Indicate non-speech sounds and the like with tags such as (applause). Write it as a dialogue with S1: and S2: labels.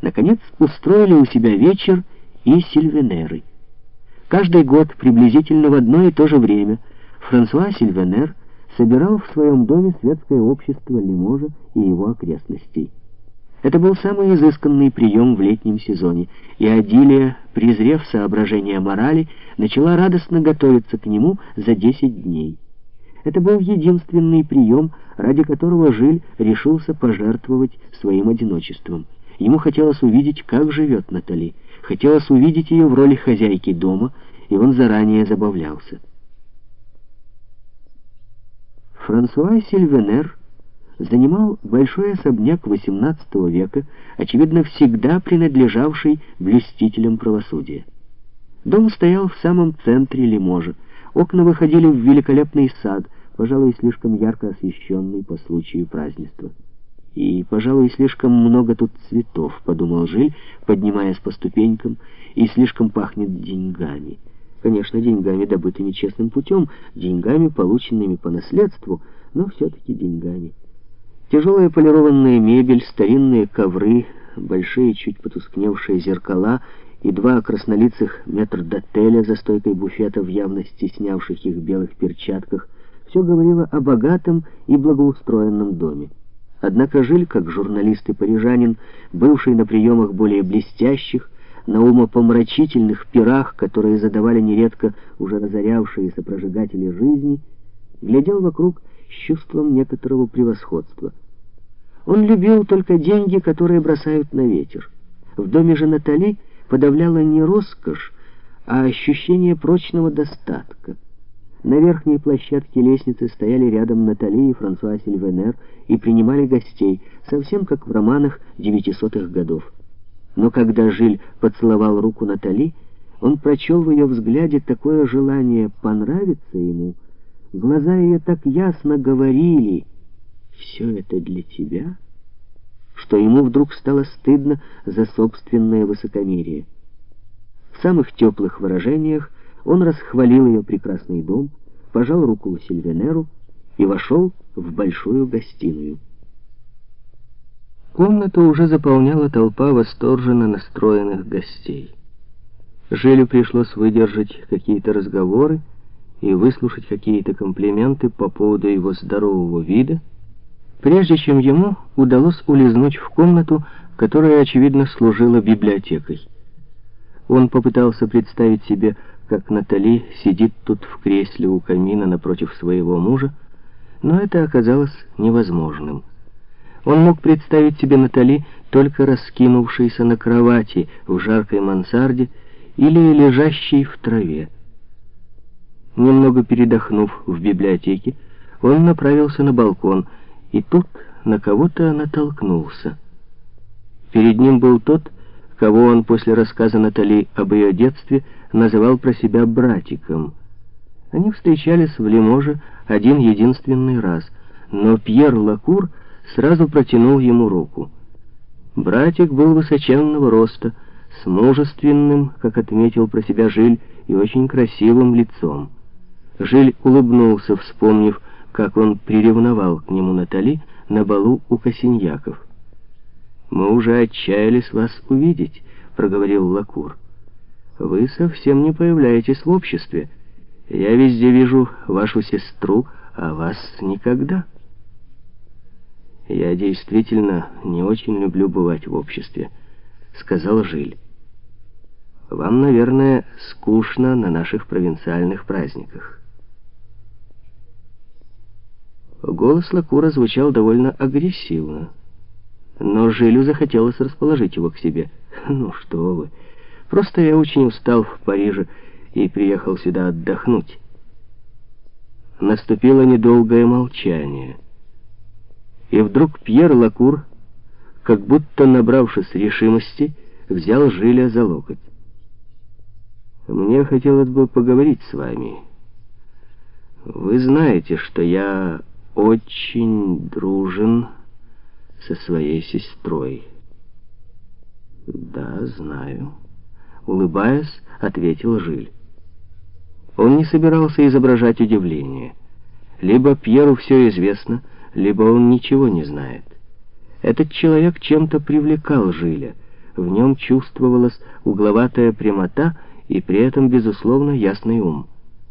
S1: Наконец устроили у себя вечер и сильвенеры. Каждый год, приблизительно в одно и то же время, Франсуа Сильвенер собирал в своем доме светское общество Лиможа и его окрестностей. Это был самый изысканный прием в летнем сезоне, и Адилия, презрев соображения морали, начала радостно готовиться к нему за 10 дней. Это был единственный прием, ради которого Жиль решился пожертвовать своим одиночеством. Ему хотелось увидеть, как живет Натали, хотелось увидеть ее в роли хозяйки дома, и он заранее забавлялся. Франсуа Сильвенер занимал большой особняк XVIII века, очевидно, всегда принадлежавший блюстителям правосудия. Дом стоял в самом центре Лиможа. Окна выходили в великолепный сад, пожалуй, слишком ярко освещенный по случаю празднества. «И, пожалуй, слишком много тут цветов», — подумал Жиль, поднимаясь по ступенькам, «и слишком пахнет деньгами». Конечно, деньгами, добытыми честным путем, деньгами, полученными по наследству, но все-таки деньгами. Тяжелая полированная мебель, старинные ковры, большие чуть потускневшие зеркала и два краснолицых метрдотеля за стойкой буфета в явно стеснявших их белых перчатках — все говорило о богатом и благоустроенном доме. Однако Жиль, как журналист и парижанин, бывший на приемах более блестящих, на умопомрачительных пирах, которые задавали нередко уже разорявшиеся прожигатели жизни, глядел вокруг с чувством некоторого превосходства. Он любил только деньги, которые бросают на ветер. В доме же Натали подавляла не роскошь, а ощущение прочного достатка. На верхней площадке лестницы стояли рядом Натали и Франсуа Сильвенер и принимали гостей, совсем как в романах девятисотых годов. Но когда Жиль поцеловал руку Натали, он прочел в ее взгляде такое желание понравиться ему. Глаза ее так ясно говорили «Все это для тебя», что ему вдруг стало стыдно за собственное высокомерие. В самых теплых выражениях он расхвалил ее прекрасный дом, пожал руку Сильвенеру и вошел в большую гостиную. Комнату уже заполняла толпа восторженно настроенных гостей. Жилю пришлось выдержать какие-то разговоры и выслушать какие-то комплименты по поводу его здорового вида, прежде чем ему удалось улизнуть в комнату, которая, очевидно, служила библиотекой. Он попытался представить себе, как Натали сидит тут в кресле у камина напротив своего мужа, но это оказалось невозможным. Он мог представить себе Натали только раскинувшейся на кровати в жаркой мансарде или лежащей в траве. Немного передохнув в библиотеке, он направился на балкон, и тут на кого-то натолкнулся. Перед ним был тот, кого он после рассказа Натали об ее детстве называл про себя братиком. Они встречались в Лиможе один единственный раз, но Пьер Лакур сразу протянул ему руку. Братик был высоченного роста, с мужественным, как отметил про себя Жиль, и очень красивым лицом. Жиль улыбнулся, вспомнив, как он приревновал к нему Натали на балу у Косиньяков. «Мы уже отчаялись вас увидеть», — проговорил Лакур. «Вы совсем не появляетесь в обществе. Я везде вижу вашу сестру, а вас никогда». «Я действительно не очень люблю бывать в обществе», — сказал Жиль. «Вам, наверное, скучно на наших провинциальных праздниках». Голос Лакура звучал довольно агрессивно. Но Жилю захотелось расположить его к себе. (laughs) «Ну что вы, просто я очень устал в Париже и приехал сюда отдохнуть». Наступило недолгое молчание. И вдруг Пьер Лакур, как будто набравшись решимости, взял Жиля за локоть. «Мне хотелось бы поговорить с вами. Вы знаете, что я очень дружен со своей сестрой. «Да, знаю», — улыбаясь, ответил Жиль. Он не собирался изображать удивление. Либо Пьеру все известно, либо он ничего не знает. Этот человек чем-то привлекал Жиля.
S2: В нем чувствовалась угловатая прямота и при этом, безусловно, ясный ум.